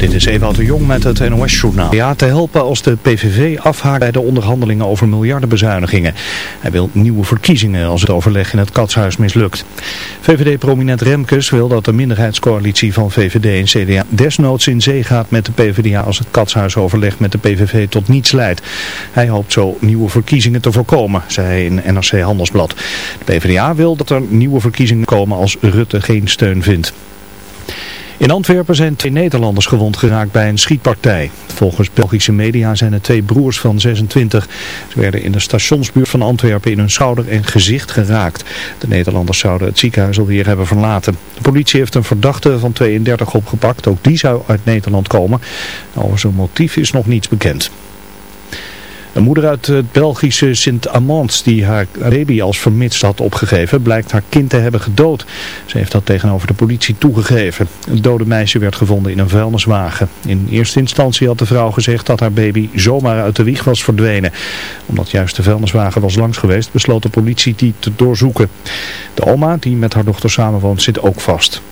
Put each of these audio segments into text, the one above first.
Dit is Ewout de Jong met het NOS-journaal. Ja, te helpen als de PVV afhaakt bij de onderhandelingen over miljardenbezuinigingen. Hij wil nieuwe verkiezingen als het overleg in het katshuis mislukt. VVD-prominent Remkes wil dat de minderheidscoalitie van VVD en CDA desnoods in zee gaat met de PvdA als het katshuisoverleg met de PVV tot niets leidt. Hij hoopt zo nieuwe verkiezingen te voorkomen, zei hij in NRC Handelsblad. De PvdA wil dat er nieuwe verkiezingen komen als Rutte geen steun vindt. In Antwerpen zijn twee Nederlanders gewond geraakt bij een schietpartij. Volgens Belgische media zijn het twee broers van 26. Ze werden in de stationsbuurt van Antwerpen in hun schouder en gezicht geraakt. De Nederlanders zouden het ziekenhuis alweer hebben verlaten. De politie heeft een verdachte van 32 opgepakt. Ook die zou uit Nederland komen. Over zijn motief is nog niets bekend. Een moeder uit het Belgische Sint-Amans die haar baby als vermist had opgegeven, blijkt haar kind te hebben gedood. Ze heeft dat tegenover de politie toegegeven. Het dode meisje werd gevonden in een vuilniswagen. In eerste instantie had de vrouw gezegd dat haar baby zomaar uit de wieg was verdwenen. Omdat juist de vuilniswagen was langs geweest, besloot de politie die te doorzoeken. De oma, die met haar dochter samenwoont, zit ook vast.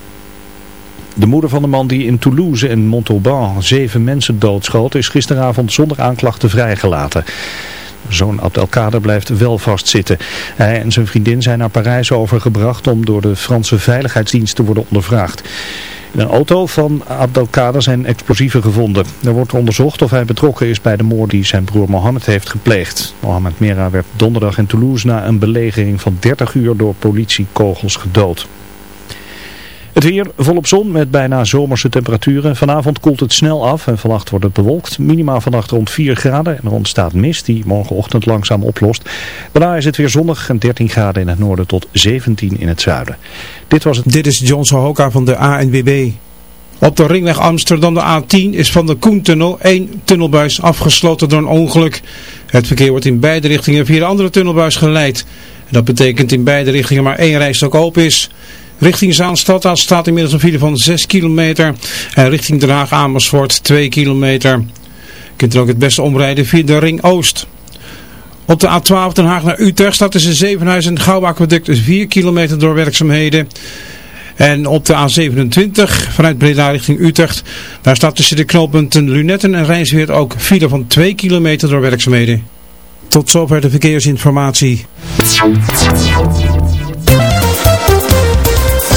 De moeder van de man die in Toulouse en Montauban zeven mensen doodschoot is gisteravond zonder aanklachten vrijgelaten. Zoon Abdelkader blijft wel vastzitten. Hij en zijn vriendin zijn naar Parijs overgebracht om door de Franse veiligheidsdienst te worden ondervraagd. In een auto van Abdelkader zijn explosieven gevonden. Er wordt onderzocht of hij betrokken is bij de moord die zijn broer Mohammed heeft gepleegd. Mohammed Mera werd donderdag in Toulouse na een belegering van 30 uur door politiekogels gedood. Het weer volop zon met bijna zomerse temperaturen. Vanavond koelt het snel af en vannacht wordt het bewolkt. Minima vannacht rond 4 graden en er ontstaat mist die morgenochtend langzaam oplost. Daarna is het weer zonnig en 13 graden in het noorden tot 17 in het zuiden. Dit was het. Dit is John Sohoka van de ANWB. Op de ringweg Amsterdam de A10 is van de Koentunnel één tunnelbuis afgesloten door een ongeluk. Het verkeer wordt in beide richtingen via de andere tunnelbuis geleid. En dat betekent in beide richtingen maar één rijstok open is. Richting Zaanstad staat inmiddels een file van 6 kilometer. En richting Den Haag Amersfoort 2 kilometer. Je kunt er ook het beste omrijden via de Ring Oost. Op de A12 Den Haag naar Utrecht staat tussen Zevenhuis en Gouwaqueduct 4 kilometer door werkzaamheden. En op de A27 vanuit Breda richting Utrecht, daar staat tussen de knooppunten Lunetten en Rijnsweert ook file van 2 kilometer door werkzaamheden. Tot zover de verkeersinformatie.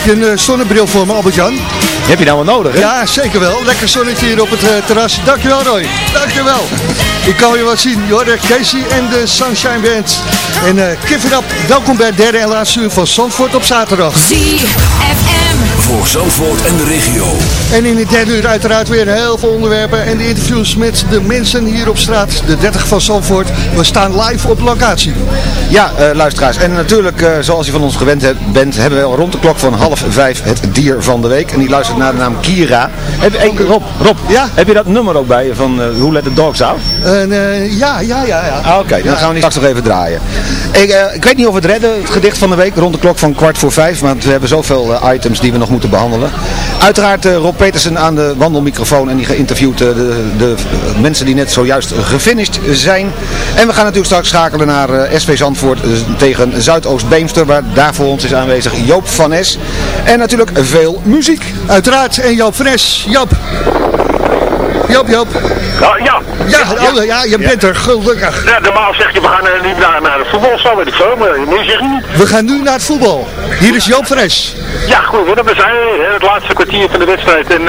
Heb je een eh, zonnebril voor me, Albert-Jan? Heb je nou wat nodig, hè? Ja, zeker wel. Lekker zonnetje hier op het eh, terras. Dankjewel, Roy. Dankjewel. Ik kan je wat zien. Je Casey en de Sunshine Band. En uh, Give It Up. Welkom bij het derde en laatste uur van Zandvoort op zaterdag. ZFM. Voor Zandvoort en de regio. En in het derde uur uiteraard weer heel veel onderwerpen. En de interviews met de mensen hier op straat. De 30 van Zandvoort. We staan live op locatie. Ja, uh, luisteraars. En natuurlijk, uh, zoals je van ons gewend hebt, bent, hebben we rond de klok van half vijf het dier van de week. En die luistert naar de naam Kira. Heb, hey, Rob, Rob ja? heb je dat nummer ook bij je van uh, Who Let the Dogs Out? Ja, ja, ja. ja. Ah, Oké, okay, dan gaan we die straks nog even draaien. Ik, ik, weet niet of we het redden, het gedicht van de week, rond de klok van kwart voor vijf. Want we hebben zoveel items die we nog moeten behandelen. Uiteraard Rob Petersen aan de wandelmicrofoon en die geïnterviewd de, de, mensen die net zojuist gefinished zijn. En we gaan natuurlijk straks schakelen naar SV Zandvoort tegen Zuidoost-Beemster, waar daar voor ons is aanwezig Joop van Es. En natuurlijk veel muziek. Uiteraard, en Joop van Es. Joop. Joop, Joop. Ja, ja. Ja, oh, ja, je bent er, gelukkig. Ja, normaal zeg je, we gaan uh, niet naar, naar het voetbal, zo weet ik zo, maar nu zeg je niet. We gaan nu naar het voetbal. Hier is Joop Fres. Ja, goed, we zijn uh, het laatste kwartier van de wedstrijd. En uh,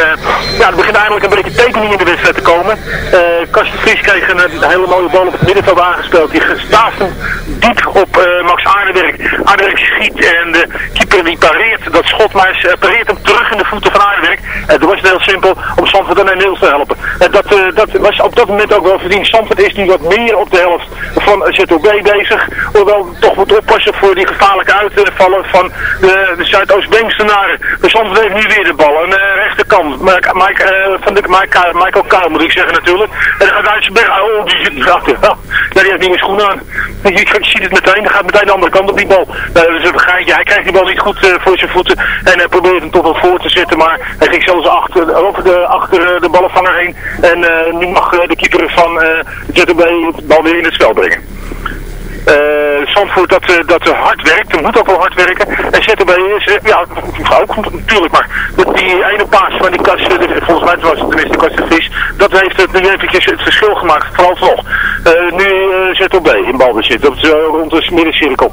ja, er begint eigenlijk een beetje tekening in de wedstrijd te komen. Uh, Kastje Vries kreeg een, een, hele mooie bal op het middenveld aangespeeld. Die staat diep op Max Aardewerk. Aardewerk schiet en de keeper die pareert dat schot, maar pareert hem terug in de voeten van Aardewerk. En toen was het heel simpel om Zandvoort dan Niels te helpen. En dat, dat was op dat moment ook wel verdiend. Zandvoort is nu wat meer op de helft van ZOB bezig. Hoewel toch moet oppassen voor die gevaarlijke uitvallen van de, de Zuidoost-Beemstenaren. De Zandvoort heeft nu weer de bal. De rechterkant. Mike, van de, Michael Kuil moet ik zeggen natuurlijk. En dan gaat. Oh, die zit. Ja, die heeft niet meer schoenen aan. Je, je, ziet het meteen. Dan gaat meteen de andere kant op die bal. Nou, dat is een. Hij krijgt die bal niet goed uh, voor zijn voeten. En hij probeert hem toch wel voor te zetten. Maar hij ging zelfs achter, over de, achter de ballenvanger heen. En uh, nu mag de keeper van uh, de bal weer in het spel brengen. Uh, Zandvoort dat, uh, dat hard werkt, moet ook wel hard werken. En ZTB is, uh, ja, ook natuurlijk, maar die ene paas van die kast, volgens mij was het tenminste de kast Vries, dat heeft het nu eventjes het verschil gemaakt, vooral nog. nu ZTB in balbezit, dat is rond de middencirkel.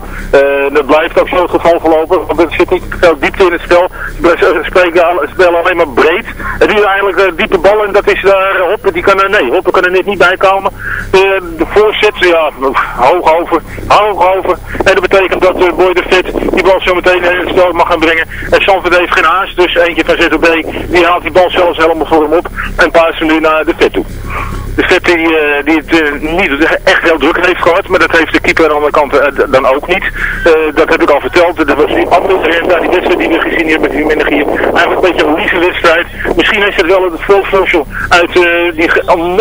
dat blijft ook zo het geval verlopen, want er zit niet veel diepte in het spel. Ze spel alleen maar breed. En nu eigenlijk diepe bal en dat is daar Hoppen, die kan nee, Hoppen kan er net niet bij komen. de voorzet, ja, hoog over hoog over. En dat betekent dat uh, Boy de Vet die bal zo meteen in het spel mag gaan brengen. En Sanford heeft geen haast, dus eentje van ZOB, die haalt die bal zelfs helemaal voor hem op. En paast hem nu naar de Vet toe. De Vet die, uh, die het uh, niet echt heel druk heeft gehad, maar dat heeft de keeper aan de andere kant uh, dan ook niet. dat heb ik al verteld. Dat was die andere die wedstrijd die we gezien hebben die Menegier. Eigenlijk een beetje een lieve wedstrijd. Misschien is het wel het voorvulsel uit die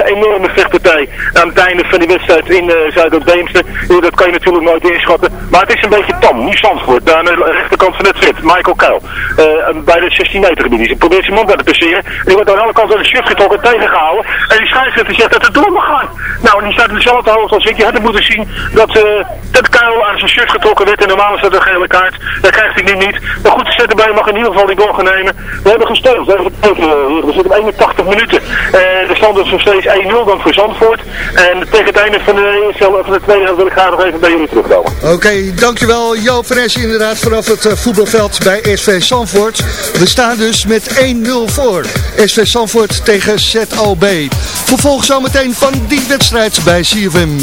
enorme vechtpartij aan het einde van die wedstrijd in Zuid-Beemster. dat kan je natuurlijk nooit inschatten. Maar het is een beetje tam. Nu Zandvoort, aan de rechterkant van het vet. Michael Kuil. bij de 16 meter gebied. Probeert zijn mond bij te passeren. En die wordt aan alle kanten aan de shift getrokken tegengehouden. En die scheidsrechter zegt dat het door mag gaan. Nou, die staat dezelfde hoogte als ik. Je had moeten zien dat, uh, dat Kuil aan zijn shirt getrokken werd. En normaal is dat een gele kaart. Dat krijgt hij nu niet. Maar goed, erbij mag in ieder geval die goal gaan nemen. We hebben gespeeld. We, hebben gespeeld. we zitten op 81 minuten. Uh, de stand is nog steeds 1-0 dan voor Zandvoort. En tegen het einde van de, van de tweede wil ik graag nog even bij jullie terugkomen. Oké, okay, dankjewel Joop Fres inderdaad vanaf het voetbalveld bij SV Zandvoort. We staan dus met 1-0 voor. SV Zandvoort tegen ZOB. Vervolgens zometeen van die wedstrijd bij CFM.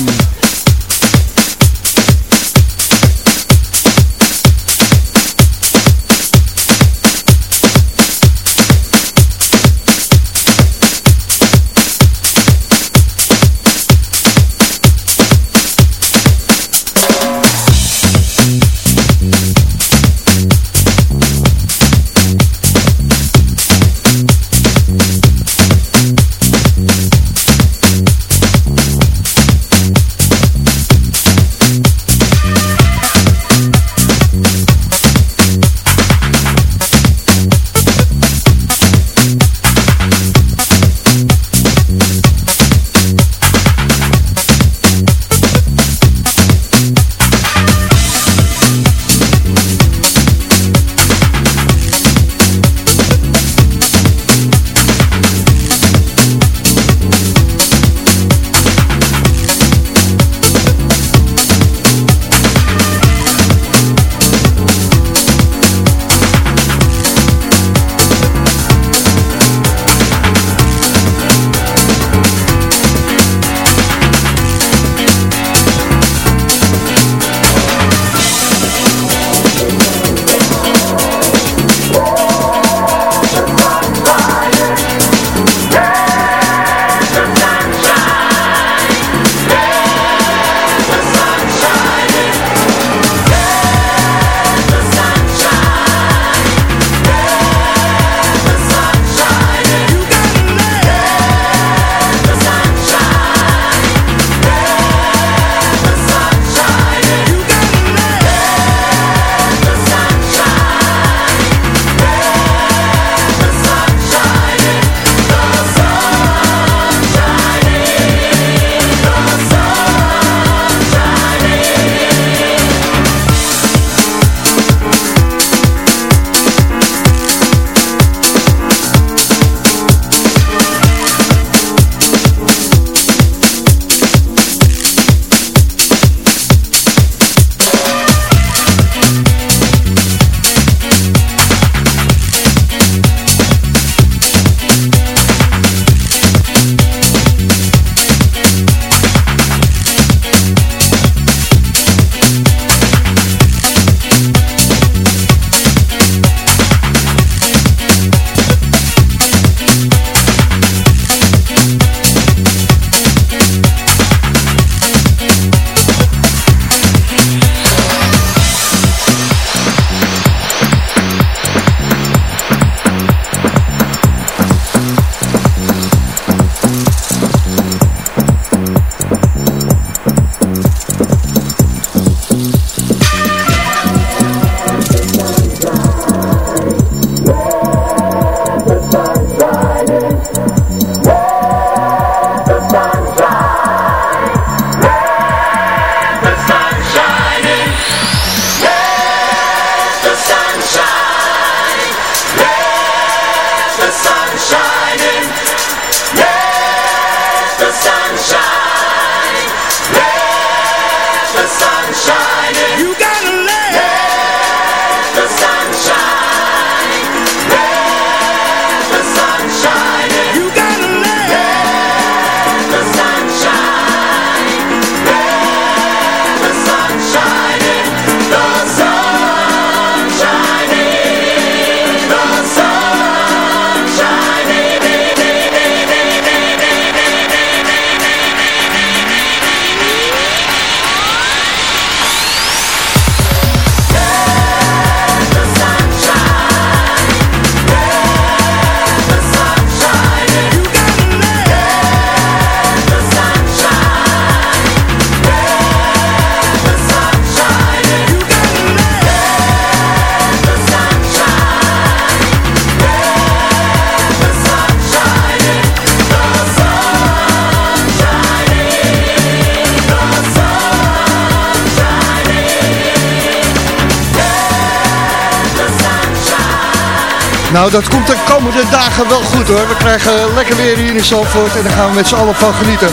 Nou, dat komt de komende dagen wel goed hoor. We krijgen lekker weer hier in Zandvoort en daar gaan we met z'n allen van genieten.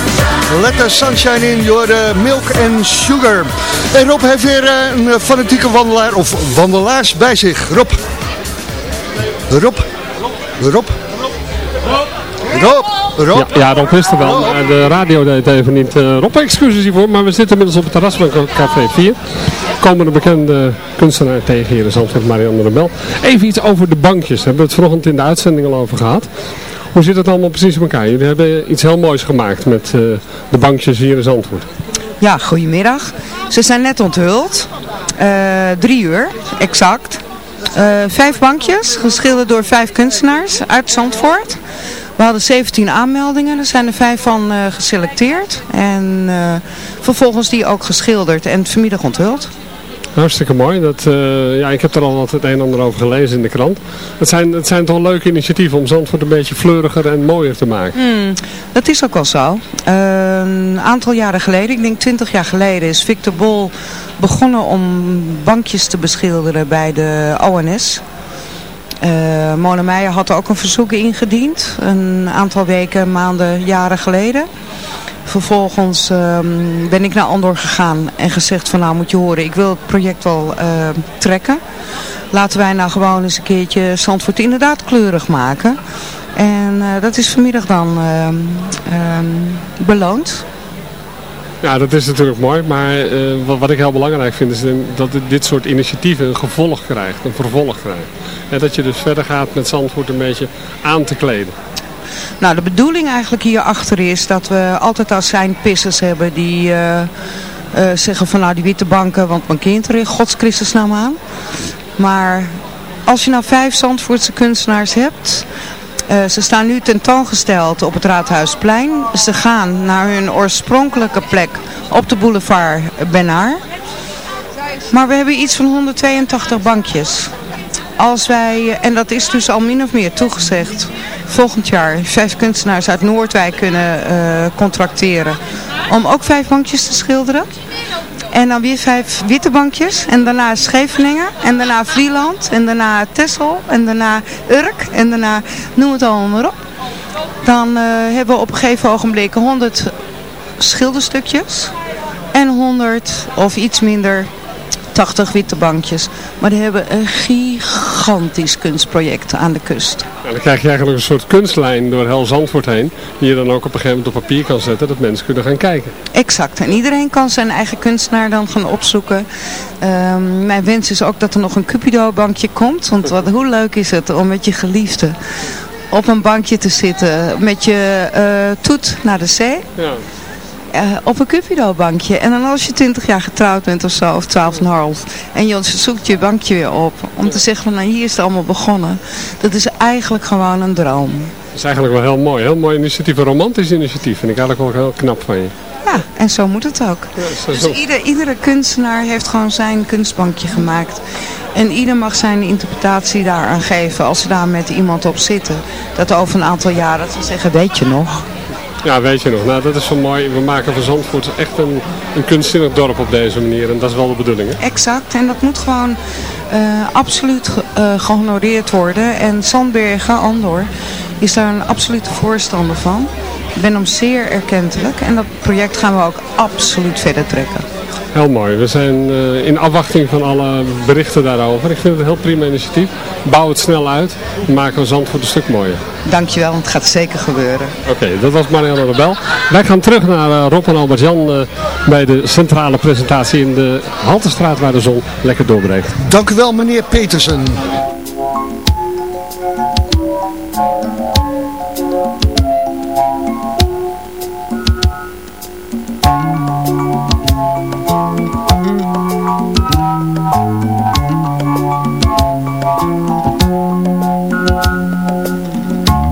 Let the sunshine in, your milk and sugar. En Rob heeft weer eh, een fanatieke wandelaar of wandelaars bij zich. Rob. Rob. Rob. Rob. Rob. Ja, ja, Rob is er wel. Maar de radio deed even niet. Rob, excuses hiervoor, maar we zitten inmiddels op het terras van Café 4. Komen de bekende kunstenaar tegen hier in Zandvoort, Marianne Rebel. Even iets over de bankjes. Daar hebben we het vanochtend in de uitzending al over gehad. Hoe zit het allemaal precies in elkaar? Jullie hebben iets heel moois gemaakt met uh, de bankjes hier in Zandvoort. Ja, goedemiddag. Ze zijn net onthuld. Uh, drie uur, exact. vijf bankjes, geschilderd door vijf kunstenaars uit Zandvoort. We hadden 17 aanmeldingen, er zijn er vijf van geselecteerd. En vervolgens die ook geschilderd en vanmiddag onthuld. Hartstikke mooi. Dat, uh, ja, ik heb er al wat het een en ander over gelezen in de krant. Het zijn, het zijn toch leuke initiatieven om Zandvoort een beetje fleuriger en mooier te maken. Mm, dat is ook wel zo. een aantal jaren geleden, ik denk 20 jaar geleden, is Victor Bol begonnen om bankjes te beschilderen bij de ONS. Uh, Mona Meijer had ook een verzoek ingediend. Een aantal weken, maanden, jaren geleden. Vervolgens um, ben ik naar Andor gegaan en gezegd van nou moet je horen, ik wil het project wel uh, trekken. Laten wij nou gewoon eens een keertje Zandvoort inderdaad kleurig maken. En uh, dat is vanmiddag dan um, beloond. Ja, dat is natuurlijk mooi, maar wat, wat, ik heel belangrijk vind is dat dit soort initiatieven een gevolg krijgt, een vervolg krijgt. En dat je dus verder gaat met Zandvoort een beetje aan te kleden. Nou, de bedoeling eigenlijk hierachter is dat we altijd azijnpissers hebben die uh, uh, zeggen van nou die witte banken, want mijn kind er in Gods Christus naam aan. Maar als je nou vijf Zandvoortse kunstenaars hebt, uh, ze staan nu tentoongesteld op het Raadhuisplein. Ze gaan naar hun oorspronkelijke plek op de boulevard Benaar. Maar we hebben iets van 182 bankjes. Als wij, en dat is dus al min of meer toegezegd, volgend jaar vijf kunstenaars uit Noordwijk kunnen uh, contracteren om ook vijf bankjes te schilderen. En dan weer vijf witte bankjes. En daarna Scheveningen. En daarna Vlieland. En daarna Texel. En daarna Urk. En daarna noem het allemaal maar op. Dan uh, hebben we op een gegeven ogenblik 100 schilderstukjes. En 100 of iets minder 80 witte bankjes. Maar die hebben een gigantisch kunstproject aan de kust. dan krijg je eigenlijk een soort kunstlijn door heel Zandvoort heen. Die je dan ook op een gegeven moment op papier kan zetten. Dat mensen kunnen gaan kijken. Exact. En iedereen kan zijn eigen kunstenaar dan gaan opzoeken. Um, mijn wens is ook dat er nog een Cupido bankje komt. Want wat, hoe leuk is het om met je geliefde op een bankje te zitten. Met je uh, toet naar de zee. Ja. Uh, op een Cupido-bankje. En dan als je 20 jaar getrouwd bent of zo, of 12,5. En je zoekt je bankje weer op. Om te zeggen van, nou hier is het allemaal begonnen. Dat is eigenlijk gewoon een droom. Dat is eigenlijk wel heel mooi. Heel mooi initiatief. Een romantisch initiatief. Vind ik eigenlijk wel heel knap van je. Ja, en zo moet het ook. Ja, dus ieder, iedere kunstenaar heeft gewoon zijn kunstbankje gemaakt. En ieder mag zijn interpretatie daaraan geven als ze daar met iemand op zitten. Dat over een aantal jaren ze zeggen, weet je nog... Ja, weet je nog. Nou, dat is zo mooi. We maken van Zandvoort echt een, een kunstzinnig dorp op deze manier. En dat is wel de bedoeling, hè? Exact. En dat moet gewoon uh, absoluut uh, gehonoreerd worden. En Zandbergen, Andor, is daar een absolute voorstander van. Ik ben hem zeer erkentelijk. En dat project gaan we ook absoluut verder trekken. Heel mooi. We zijn uh, in afwachting van alle berichten daarover. Ik vind het een heel prima initiatief. Bouw het snel uit. Maken we Zandvoort een stuk mooier. Dankjewel, want het gaat zeker gebeuren. Oké, okay, dat was Marianne Rebel. Wij gaan terug naar uh, Rob en Albert-Jan uh, bij de centrale presentatie in de Haltestraat waar de zon lekker doorbreekt. Dank u wel meneer Petersen.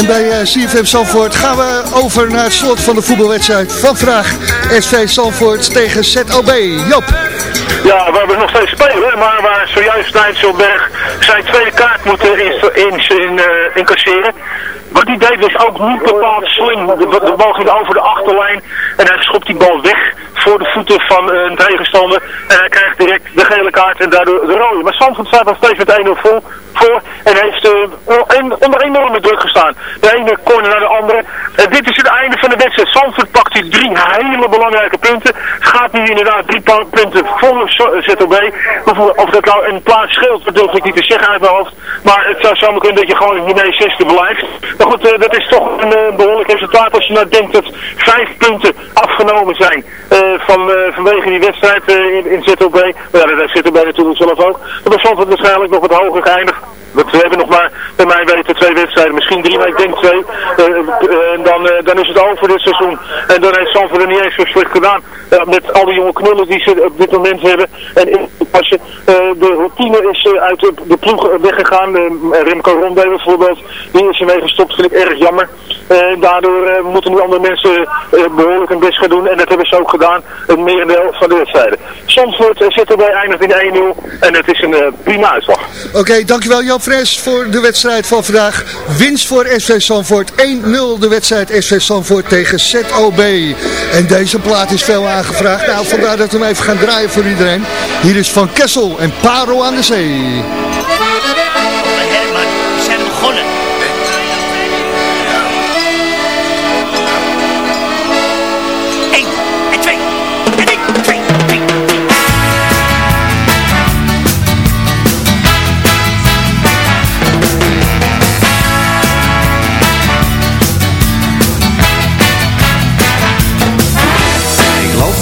En bij eh, CFM Zandvoort gaan we over naar het slot van de voetbalwedstrijd van vandaag. SV Zandvoort tegen ZOB. Joop. Ja, we hebben nog steeds spelen, maar waar zojuist Nijtselberg zijn tweede kaart moeten in, in, in, eh, incasseren. Wat hij deed was ook niet bepaald slim. De, de bal ging over de achterlijn en hij schopt die bal weg voor de voeten van eh, een tegenstander. En hij krijgt direct de gele kaart en daardoor de rode. Maar Zandvoort staat nog steeds met 1-0 voor, voor en heeft eh, onder enorme druk gestaan. De ene corner naar de andere. En dit is het einde van de wedstrijd. Zandvoort pakt hier drie hele belangrijke punten. Gaat nu inderdaad drie punten voor ZOB. Of, of dat nou een plaats scheelt, dat durf ik niet te zeggen uit mijn hoofd. Maar het zou zomaar kunnen dat je gewoon hiermee zesde blijft. Maar goed, eh, dat is toch een eh, behoorlijk resultaat als je nou denkt dat vijf punten afgenomen zijn van, eh, vanwege die wedstrijd eh, in, in ZOB. Ja, dat ZOB natuurlijk zelf ook. Dan is Zandvoort waarschijnlijk nog wat hoger geëindigd. We hebben nog maar, bij mij weten, twee wedstrijden, misschien drie, maar ik denk twee. Eh, eh, en dan, eh, dan is het over dit seizoen. En dan heeft Zandvoort er niet eens zo slecht gedaan. Met al die jonge knullen die ze op dit moment hebben. En als je, de routine is uit de, ploeg weggegaan. Remco Ronde bijvoorbeeld, die is ermee gestopt, vind ik erg jammer. Daardoor moeten nu andere mensen eh, behoorlijk hun best gaan doen. En dat hebben ze ook gedaan, een merendeel van de wedstrijden. Eh, zit erbij, eindigt in 1-0. En het is een prima uitslag. Oké, dankjewel Joop Fres voor de wedstrijd van vandaag. Winst voor SV Zandvoort. 1-0 de wedstrijd SV Zandvoort tegen ZOB. En deze plaat is veel aangevraagd. Nou, vandaar dat we hem even gaan draaien voor iedereen. Hier is Van Kessel en Paro aan de Zee.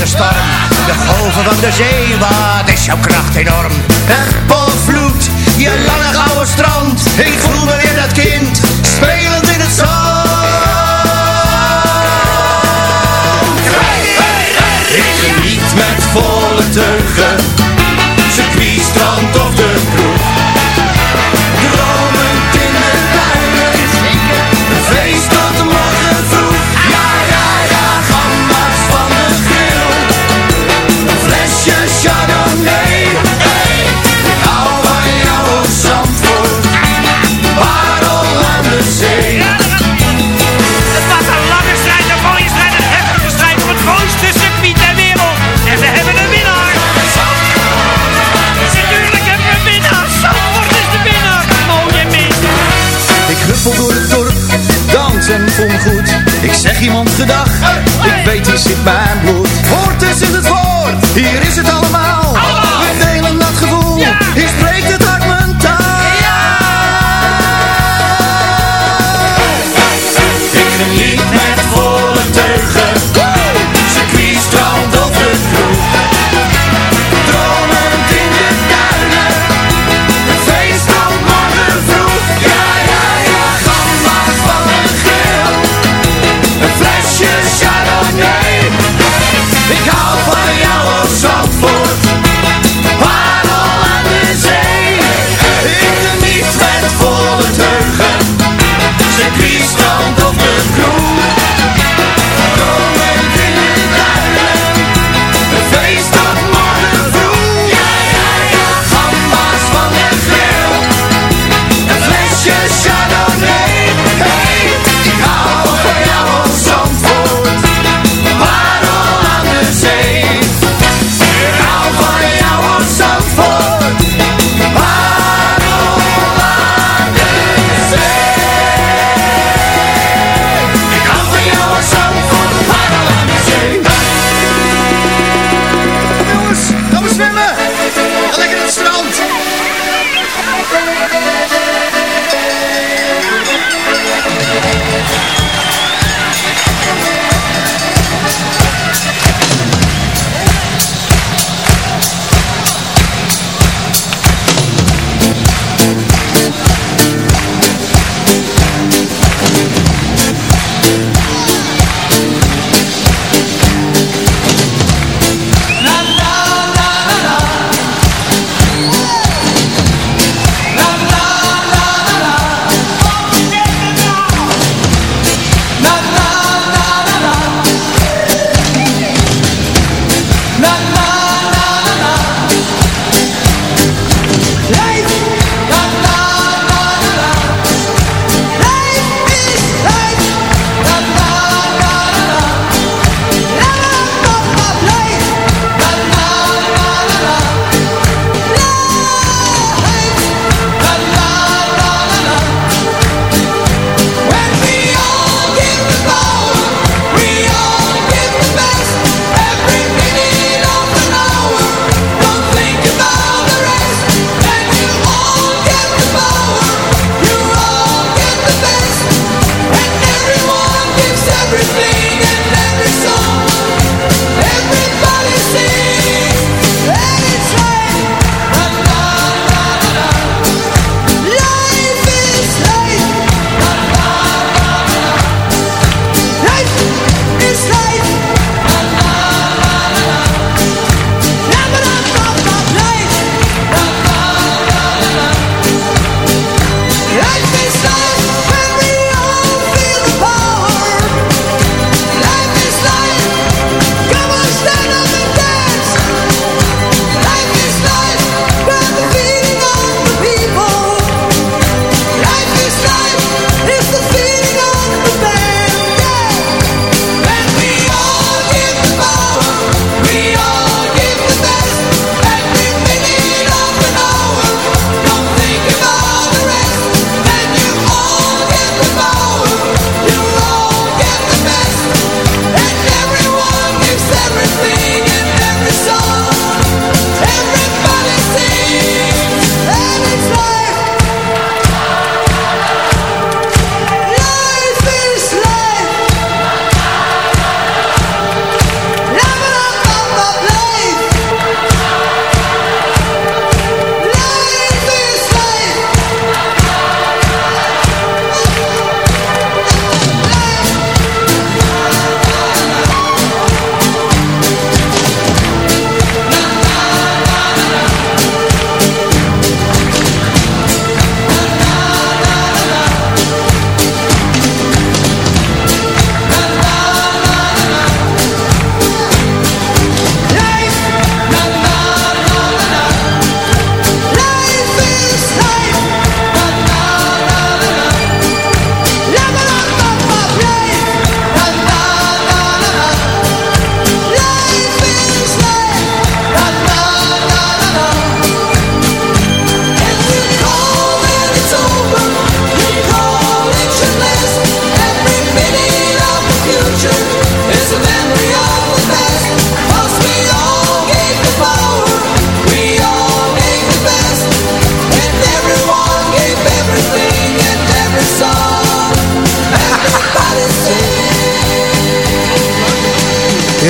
de storm. De golven van de zee, wat is jouw kracht enorm. Het bolvloed, je lange gouden strand. Ik voel me weer dat kind, spelend in het zand. Ik geniet met volle teugen, circuit, strand of de kroeg.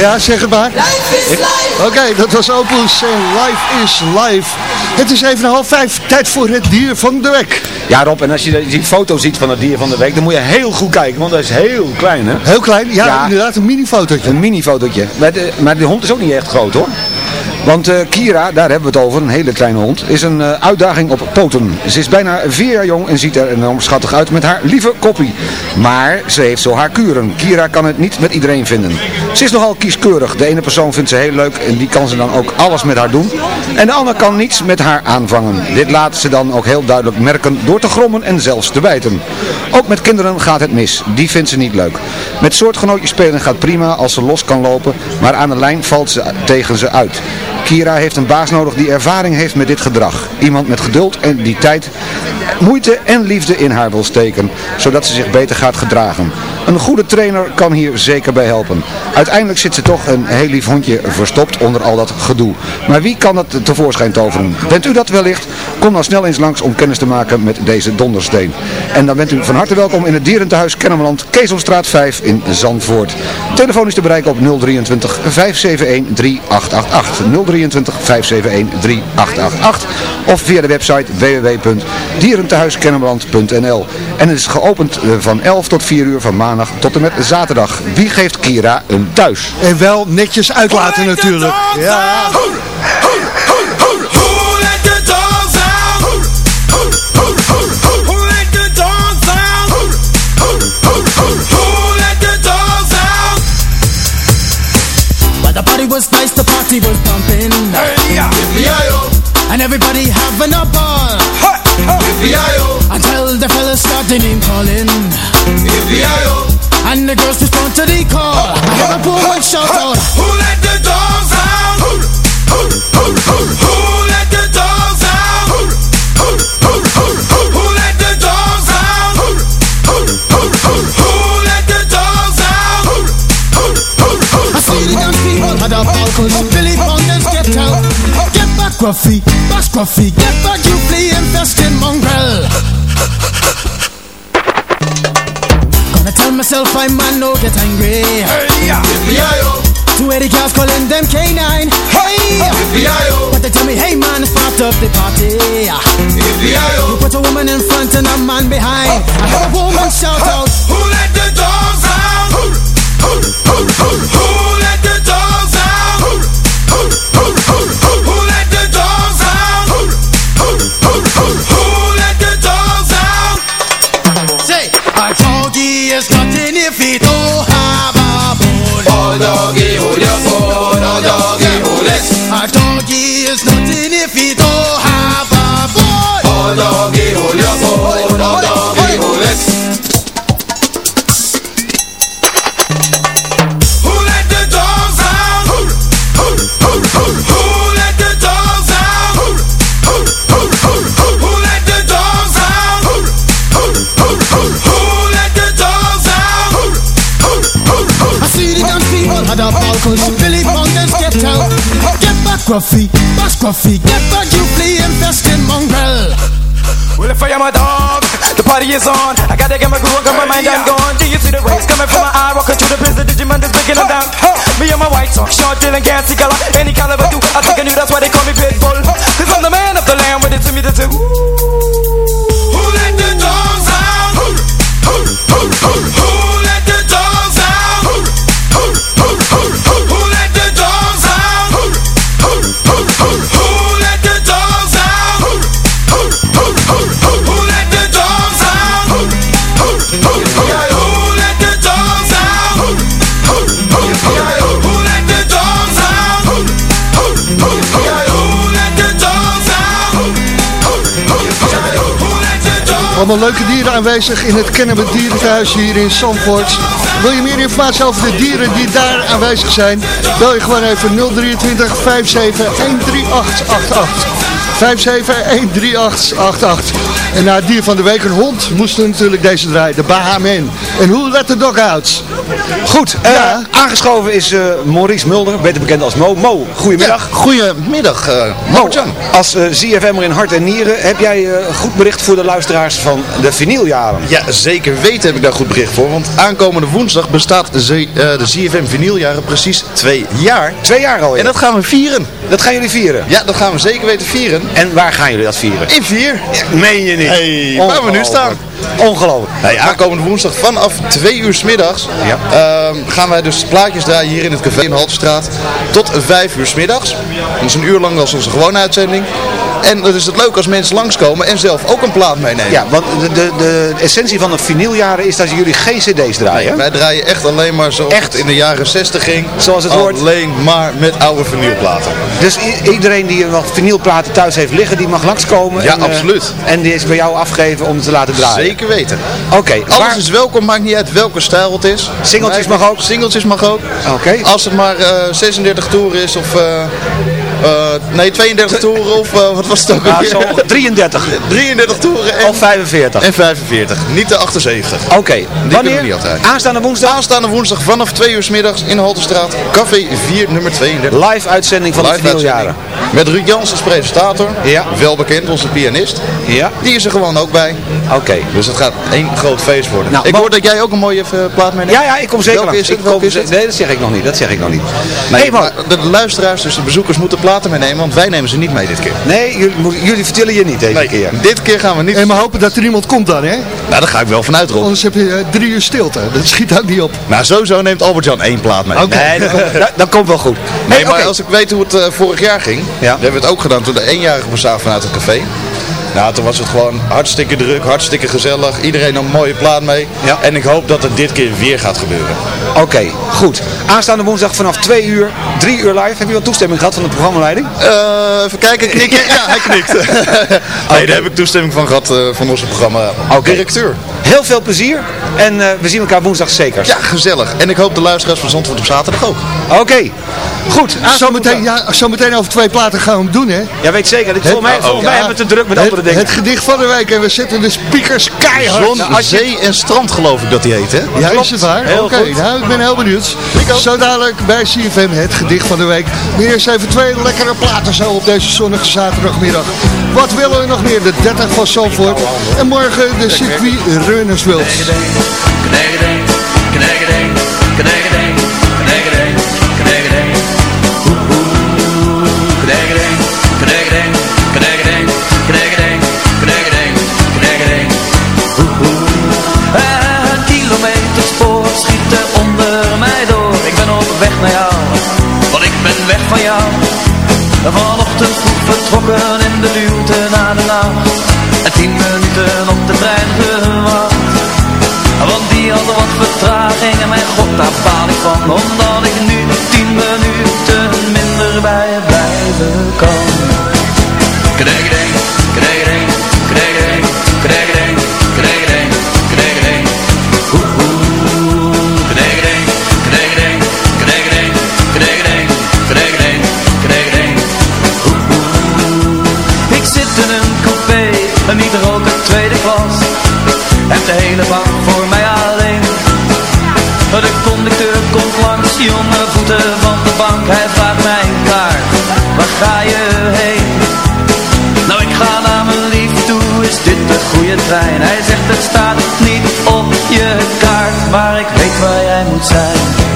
Ja, zeg het maar. Oké, dat was Opus en Life is Life. Het is even half vijf, tijd voor het dier van de week. Ja Rob, en als je die foto ziet van het dier van de week, dan moet je heel goed kijken, want dat is heel klein hè. Heel klein? Ja, inderdaad, een mini-fotootje. Een mini-fotootje. Maar, de, maar die hond is ook niet echt groot hoor. Want eh, Kira, daar hebben we het over, een hele kleine hond, is een eh, uitdaging op poten. Ze is bijna vier jaar jong en ziet er enorm schattig uit met haar lieve koppie. Maar ze heeft zo haar kuren. Kira kan het niet met iedereen vinden. Ze is nogal kieskeurig. De ene persoon vindt ze heel leuk en die kan ze dan ook alles met haar doen. En de ander kan niets met haar aanvangen. Dit laat ze dan ook heel duidelijk merken door te grommen en zelfs te bijten. Ook met kinderen gaat het mis. Die vindt ze niet leuk. Met soortgenootjes spelen gaat prima als ze los kan lopen, maar aan de lijn valt ze tegen ze uit. Kira heeft een baas nodig die ervaring heeft met dit gedrag. Iemand met geduld en die tijd, moeite en liefde in haar wil steken, zodat ze zich beter gaat gedragen. Een goede trainer kan hier zeker bij helpen. Uiteindelijk zit ze toch een heel lief hondje verstopt onder al dat gedoe. Maar wie kan dat tevoorschijn toveren? Bent u dat wellicht? Kom dan snel eens langs om kennis te maken met deze dondersteen. En dan bent u van harte welkom in het dierentehuis Kennemerland, Kezelstraat 5 in Zandvoort. Telefoon is te bereiken op 023 571 3888. 023 571 3888 of via de website www.dierentehuiskennemerland.nl En het is geopend eh, van 11 tot 4 uur van maandag tot en met zaterdag. Wie geeft Kira een thuis? En wel netjes uitlaten natuurlijk. Ja. Was nice, the party was pumping. And everybody having a ball. Until the fellas started name calling. And the girls respond to the call. I hear a woman shout out. Who let the dogs out? Who, who, who, who, who let the dogs out? Who, who, who, who, who let the dogs out? Who, who, who, who, who let the dogs out? Who, who, who, who, I see the young people had a ball cause Billy Fountains get out. Get back, Gruffy, bash Gruffy, get back, you flea infested mongrel. Myself I'm man, no get angry. Two eighty girls calling them K9. Hey, but they tell me, hey man, part of the party. You put a woman in front and a man behind. Oh, I heard a oh, oh, woman shout out. Who let the dogs out? Who, who, who, who, who let the dogs out? Who, who, who, who, who, who let the dogs out? Who, who, who, who, who let the dogs out? Say, a doggy is nothing if he don't have a bone. Oh doggy, hold your bone. Oh doggy, hold it. A doggy is nothing cause Billy Fountains get out. Get back, Gruffy, bash Gruffy, get back, you flea infested mongrel. Well, if I am a dog, the party is on. I gotta get my groove on, got my mind, I'm gone. Do you see the rays coming from my eye? Walking through the prison, Digimon is breaking them down. Me and my white talk, short, and see color. Any caliber do, I think I knew that's why they call me Pitbull. Cause I'm the man of the land with it to me to do. who Allemaal leuke dieren aanwezig in het Kennemer Dierenthuis hier in Zandvoort. Wil je meer informatie over de dieren die daar aanwezig zijn? Bel je gewoon even 023 57 13888. 57 13888. En na het dier van de week, een hond, moesten natuurlijk deze draaien. De Bahaman. En hoe let the dog out? Goed, eh, aangeschoven is eh, Maurice Mulder, beter bekend als Mo. Mo, goedemiddag. goedemiddag, uh, Mo, als ZFM'er in hart en nieren, heb jij goed bericht voor de luisteraars van de vinyljaren? Ja, zeker weten heb ik daar goed bericht voor, want aankomende woensdag bestaat de, de ZFM vinyljaren precies twee jaar. Twee jaar al, En dat gaan we vieren. Dat gaan jullie vieren? Ja, dat gaan we zeker weten vieren. En waar gaan jullie dat vieren? In vier. Ja, meen je niet? Hey, waar we nu staan. Ongelooflijk. Nee, aankomende woensdag vanaf twee uur s middags ja. uh, gaan wij dus plaatjes draaien hier in het café in Haltestraat tot vijf uur s middags. Dat is een uur lang als onze gewone uitzending. En dat is het leuk als mensen langskomen en zelf ook een plaat meenemen. Ja, want de, de, de essentie van de vinyljaren is dat jullie geen cd's draaien. Nee, wij draaien echt alleen maar zoals echt? het in de jaren 60 ging. Zoals het hoort. Alleen maar met oude vinylplaten. Dus iedereen die nog vinylplaten thuis heeft liggen, die mag langskomen. Ja, en, absoluut. Uh, en die is bij jou afgegeven om te laten draaien. Zeker weten. Oké. Okay, Alles waar... is welkom, maakt niet uit welke stijl het is. Singeltjes mag ook? Singeltjes mag ook. Oké. Okay. Als het maar uh, 36 toeren is of... Uh, nee, 32 toeren of uh, wat was het ook? Ah, zo, 33. 33 toeren en... Of 45. En 45. Niet de 78. Oké. Okay. Wanneer? Niet altijd. Aanstaande woensdag? Aanstaande woensdag vanaf 2 uur s middags in de Haltestraat. Café 4 nummer 32. Live uitzending van Live de vinyljaren. Met Ruud Jans als presentator. Ja. Wel bekend, onze pianist. Ja. Die is er gewoon ook bij. Oké. Okay. Dus het gaat één groot feest worden. Nou, ik hoor dat jij ook een mooie uh, plaat meeneemt. Ja, ja, ik kom zeker Welke is het? Ik kom, is het? Nee, dat zeg ik nog niet. Dat zeg ik nog niet. Nee, hey, maar de luisteraars, dus de bezoekers moeten platen meenemen, want wij nemen ze niet mee dit keer. Nee, jullie, jullie vertellen je niet deze nee, keer. dit keer gaan we niet. En maar hopen dat er iemand komt dan, hè? Nou, daar ga ik wel vanuit, Rob. Anders heb je uh, drie uur stilte. Dat schiet ook niet op. Nou, sowieso neemt Albert-Jan één plaat mee. Oké, okay. nee, dat, komt, dat, dat, komt wel goed. Nee, hey, maar okay. als ik weet hoe het uh, vorig jaar ging, ja. hebben we het ook gedaan toen de eenjarige bestaat vanuit het café. Nou, toen was het gewoon hartstikke druk, hartstikke gezellig. Iedereen een mooie plaat mee. Ja. En ik hoop dat het dit keer weer gaat gebeuren. Oké, okay, goed. Aanstaande woensdag vanaf 2 uur, 3 uur live. Heb je wel toestemming gehad van de programmaleiding? Uh, even kijken, knikken. ja, hij knikt. okay. Nee, daar heb ik toestemming van gehad uh, van onze programma okay. directeur. Heel veel plezier en uh, we zien elkaar woensdag zeker. Ja, gezellig. En ik hoop de luisteraars van Zandvoort op zaterdag ook. Oké. Goed. Zometeen ja, zo over twee platen gaan we hem doen, hè? Ja, weet zeker. Dit, volgens mij, oh, volgens mij hebben we te druk met het, andere dingen. Het gedicht van de week en we zetten de speakers keihard. Zon, nou, zee en strand geloof ik dat die heet, hè? Ja, Klopt. is het waar? Oké, okay. nou, ik ben heel benieuwd. Zo dadelijk bij CFM het gedicht van de week. Maar eerst even twee lekkere platen zo op deze zonnige zaterdagmiddag. Wat willen we nog meer? De 30 van Zandvoort. En morgen de circuit Runners World. naar weg van jou. Vanochtend vroeg vertrokken in de luwte naar de nacht. En tien minuten op de trein gewacht. Want die had wat vertraging en mijn god daar baal ik van. Omdat ik nu tien minuten minder bij blijven kan. Niet roken tweede klas. En de hele bank voor mij alleen. De conducteur komt langs, jonge voeten van de bank. Hij vraagt mij een kaart, waar ga je heen? Nou ik ga naar mijn lief toe, is dit de goede trein? Hij zegt het staat niet op je kaart Maar ik weet waar jij moet zijn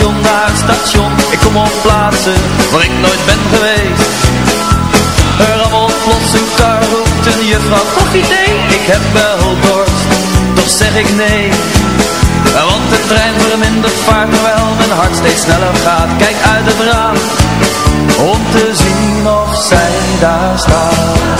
station naar station. Ik kom op plaatsen waar ik nooit ben geweest. Er rammelt plots een kar, roept een juffrouw koffie thee. Ik heb wel dorst, toch zeg ik nee. Want de trein vermindert vaart terwijl mijn hart steeds sneller gaat Kijk uit het raam om te zien of zij daar staat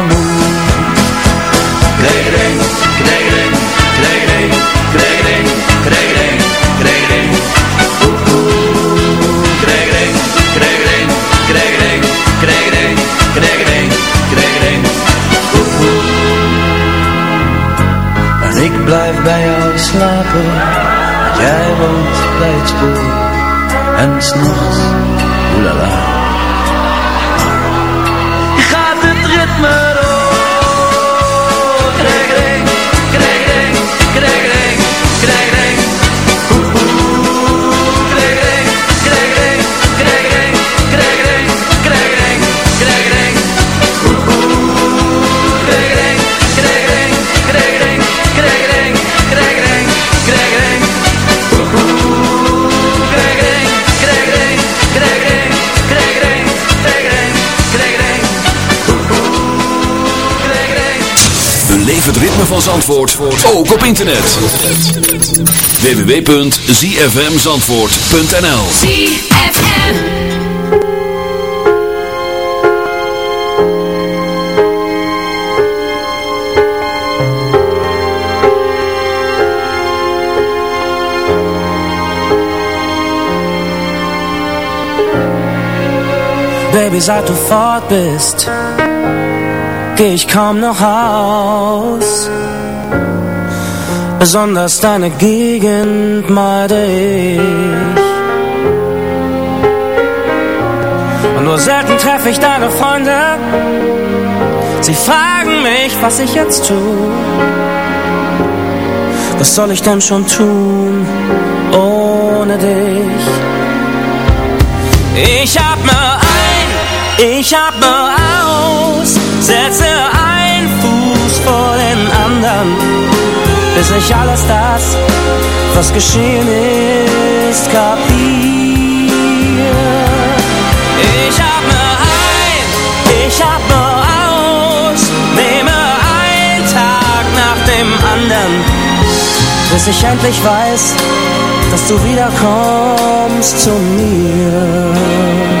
blijf bij jou slapen, jij woont bij het spoor. En s'nachts, oelala. Beleef het ritme van Zandvoort, ook op internet. www.zfmzandvoort.nl ZFM. Baby, du fort bist, geh ich kaum noch aus. Besonders deine Gegend meide ich. Und nur selten treffe ich deine Freunde. Sie fragen mich, was ich jetzt tue. Was soll ich denn schon tun ohne dich? Ich atme ein, ich atme aus, setze ein Fuß vor den anderen, bis ich alles das, was geschehen ist, kapiere. Ich atme ein, ich atme aus, nehme einen Tag nach dem anderen, bis ich endlich weiß, dass du wiederkommst zu mir.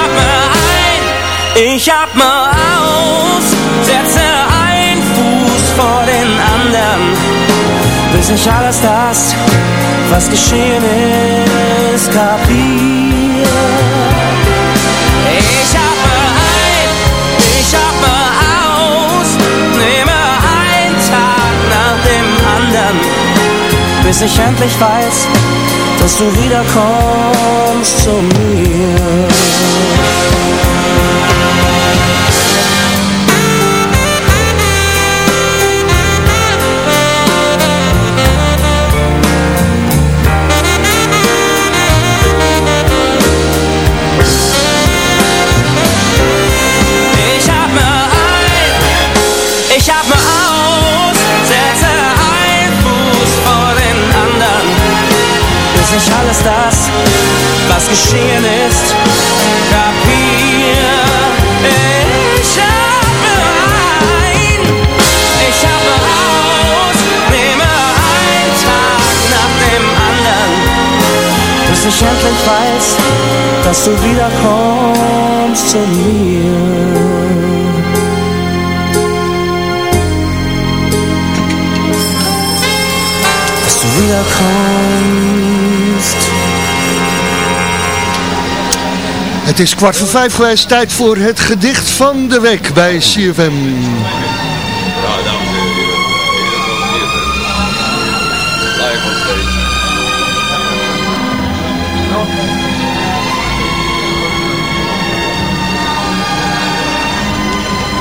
ich atme aus, setze einen Fuß vor den anderen, bis ich alles das, was geschehen ist, kapiere. Ich atme ein, ich atme aus, nehme einen Tag nach dem anderen, bis ich endlich weiß, dass du wiederkommst zu mir. Ich alles das, was geschehen ist, kapier. Ich atme ein, ich atme aus, nehme einen Tag nach dem anderen, bis ich endlich weiß, dass du wiederkommst zu mir. Wiederkommst. Het is kwart voor vijf geweest, tijd voor het gedicht van de week bij CFM.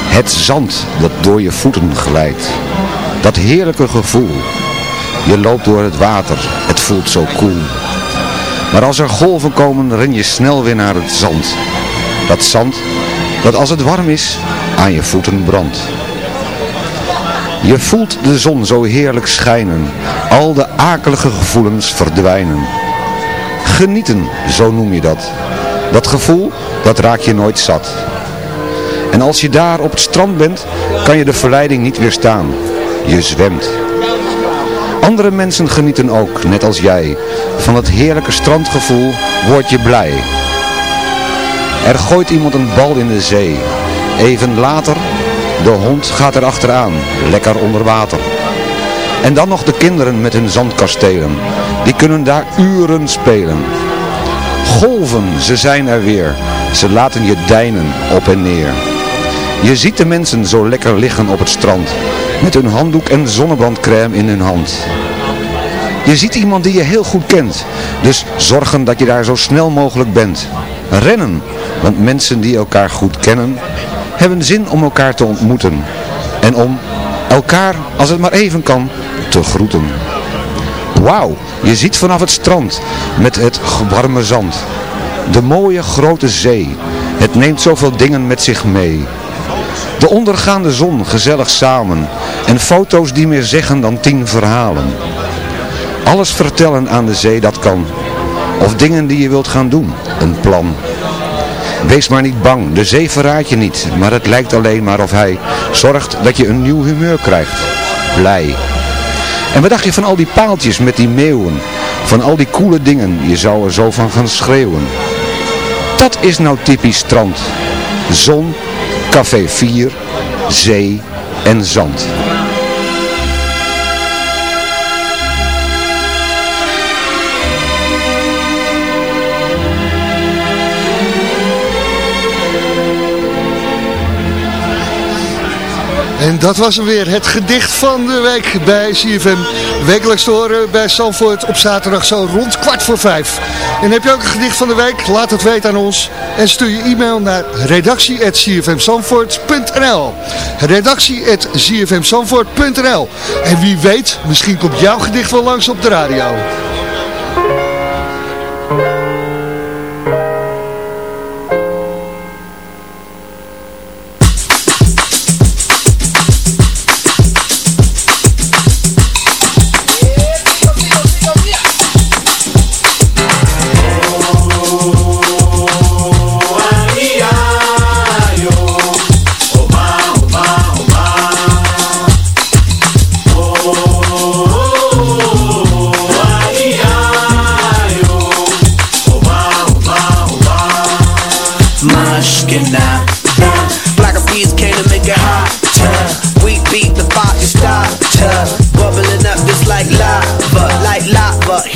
Het zand dat door je voeten glijdt. Dat heerlijke gevoel. Je loopt door het water, het voelt zo koel. Maar als er golven komen, ren je snel weer naar het zand. Dat zand, dat als het warm is, aan je voeten brandt. Je voelt de zon zo heerlijk schijnen, al de akelige gevoelens verdwijnen. Genieten, zo noem je dat. Dat gevoel, dat raak je nooit zat. En als je daar op het strand bent, kan je de verleiding niet weerstaan. Je zwemt. Andere mensen genieten ook, net als jij. Van het heerlijke strandgevoel word je blij. Er gooit iemand een bal in de zee. Even later, de hond gaat er achteraan, lekker onder water. En dan nog de kinderen met hun zandkastelen. Die kunnen daar uren spelen. Golven, ze zijn er weer. Ze laten je deinen op en neer. Je ziet de mensen zo lekker liggen op het strand, met hun handdoek en zonnebrandcrème in hun hand. Je ziet iemand die je heel goed kent, dus zorgen dat je daar zo snel mogelijk bent. Rennen, want mensen die elkaar goed kennen, hebben zin om elkaar te ontmoeten. En om elkaar, als het maar even kan, te groeten. Wauw, je ziet vanaf het strand, met het warme zand. De mooie grote zee, het neemt zoveel dingen met zich mee. De ondergaande zon gezellig samen en foto's die meer zeggen dan tien verhalen. Alles vertellen aan de zee dat kan. Of dingen die je wilt gaan doen, een plan. Wees maar niet bang, de zee verraadt je niet, maar het lijkt alleen maar of hij zorgt dat je een nieuw humeur krijgt. Blij. En wat dacht je van al die paaltjes met die meeuwen? Van al die coole dingen, je zou er zo van gaan schreeuwen. Dat is nou typisch strand. Zon, café 4, zee en zand. En dat was hem weer, het gedicht van de week bij CFM. Wekelijks te horen bij Sanford op zaterdag zo rond kwart voor vijf. En heb je ook een gedicht van de week? Laat het weten aan ons. En stuur je e-mail naar redactie.cfmsanford.nl redactie.cfmsanford.nl En wie weet, misschien komt jouw gedicht wel langs op de radio.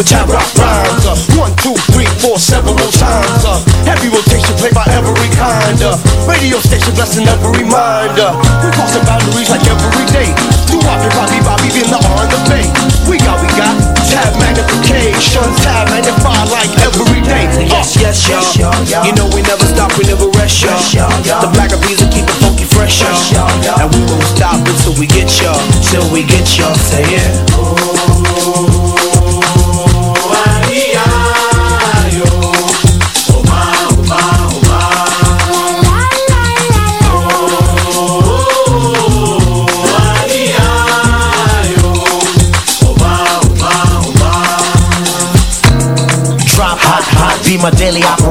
But I rock rhymes. Uh, one, two, three, four, several times. Uh, heavy rotation played by every kind. Uh, radio station blessing every mind. Uh, we crossing boundaries like every day. Do Bobby, Bobby, Bobby, in the on the bay. We got, we got tab magnification, tab magnify like every day. Yes, yes, y'all. You know we never stop, we never rest, y'all. The black of bees will keep it funky fresh, y'all. And we won't stop until we get y'all, till we get y'all. Say it. be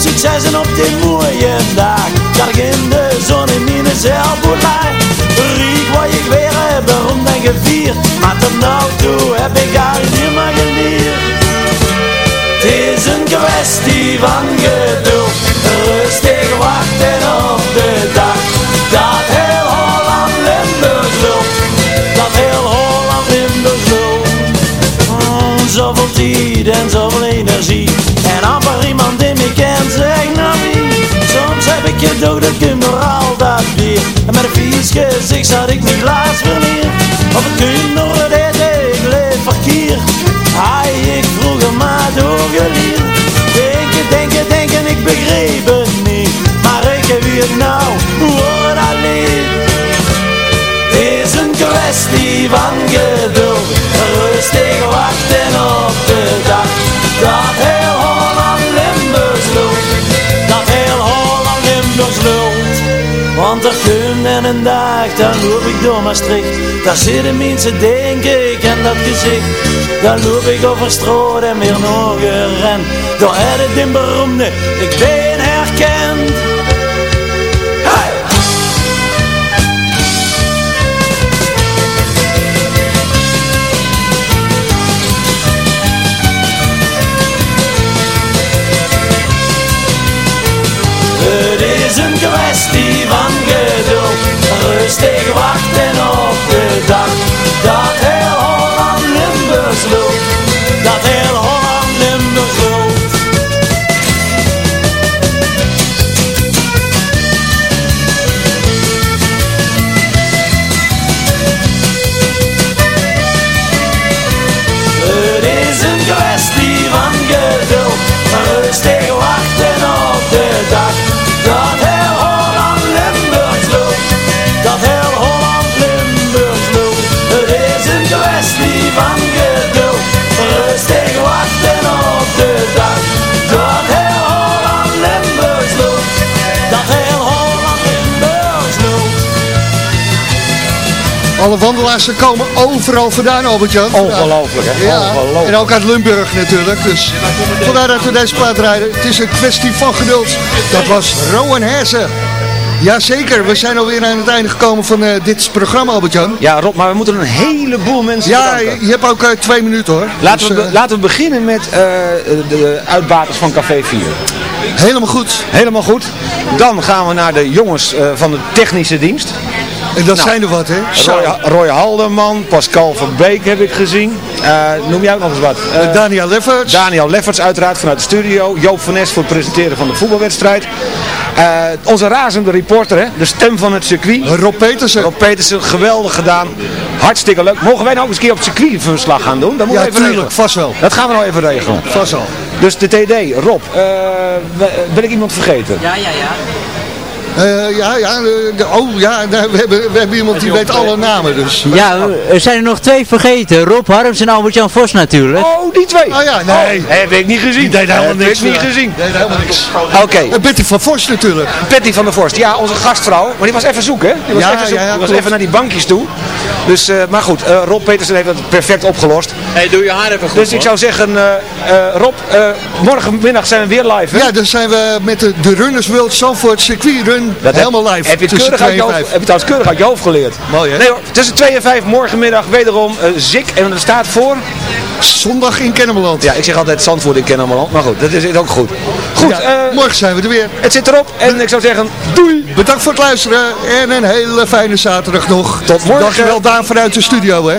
succes en op die mooie dag, ik in de zon in mijn lag. Riek wat ik weer heb, beroemd en gevierd, maar tot nou toe heb ik al niet meer geleerd. Het is een kwestie van geduld, Ik gedacht dat ik nog altijd weer, en met een vies gezicht zat ik mijn glaas verleer. Of het kun nog het ik leef verkeer. Hij, ik vroeger maar doorgeleerd. Denken, denken, denken, ik begreep het niet. Maar ik heb hier nou, hoor alleen. Het is een kwestie van geduld. Komt en een dag, dan loop ik door Maastricht. Daar zitten mensen, denk ik, en dat gezicht. Dan loop ik over straat en weer nog gerend. Door het in beroemde, ik ben herkend. Rustig wachten op de dag Alle wandelaars ze komen overal vandaan, Albert-Jan. Ongelooflijk, hè? Ja, Ongelooflijk. en ook uit Limburg natuurlijk. Dus vandaar dat we deze plaat rijden. Het is een kwestie van geduld. Dat was Rowan Hersen. Jazeker, we zijn alweer aan het einde gekomen van eh, dit programma, Albert-Jan. Ja, Rob, maar we moeten een heleboel mensen Ja, bedanken. je hebt ook eh, twee minuten hoor. Laten, Dus, we, be- eh, laten we beginnen met de uitbaters van Café 4. Helemaal goed. Helemaal goed. Dan gaan we naar de jongens van de technische dienst. En dat Nou, zijn er wat, hè? Roy, Roy Halderman, Pascal van Beek heb ik gezien. Eh, noem jij ook nog eens wat? Eh, Daniel Lefferts. Daniel Lefferts uiteraard vanuit de studio. Joop van Nes voor het presenteren van de voetbalwedstrijd. Eh, onze razende reporter, hè? de stem van het circuit. Rob Petersen. Rob Petersen, geweldig gedaan. Hartstikke leuk. Mogen wij nou ook eens een keer op het circuit verslag gaan doen? Dat moeten Ja, even tuurlijk, regelen. vast wel. Dat gaan we nou even regelen. Vast wel. Dus de TD, Rob, eh, ben ik iemand vergeten? Ja, ja, ja. Eh, ja, ja, eh, de- oh ja, we, hebben, we hebben iemand die weet alle namen dus. Ja, er zijn er nog twee vergeten. Rob Harms en Albert-Jan Vos natuurlijk. Oh, die twee. Oh ja, nee. heb ik niet gezien. Die deed helemaal Heb niks. ik niet eh, gezien. deed helemaal niks. Oké. En Betty van Vos natuurlijk. Betty van der Vorst, ja, onze gastvrouw. Maar die was even zoeken, hè? Die was, Ja, even, zoeken. ja, ja, die was klopt. even naar die bankjes toe. Dus, eh, maar goed, eh, Rob Petersen heeft het perfect opgelost. Hey, doe je haar even goed. Dus ik zou zeggen, eh, eh, Rob, eh, morgenmiddag zijn we weer live, hè? Ja, dan zijn we met de, de Runners World Zandvoort Circuit Run Dat helemaal heb, live. Heb je, het tussen keurig uit 2 je en hoofd, 5. heb je trouwens keurig uit je hoofd geleerd. Mooi hè? Nee hoor, tussen 2 en 5 morgenmiddag wederom uh, Zik. En dat staat voor... Zondag in Kennemerland. Ja, ik zeg altijd Zandvoort in Kennemerland. Maar goed, dat is ook goed. Goed, Ja, eh, morgen zijn we er weer. het zit erop. En ik zou zeggen, doei! Bedankt voor het luisteren en een hele fijne zaterdag nog. Tot morgen. Dankjewel Daan vanuit de studio hè.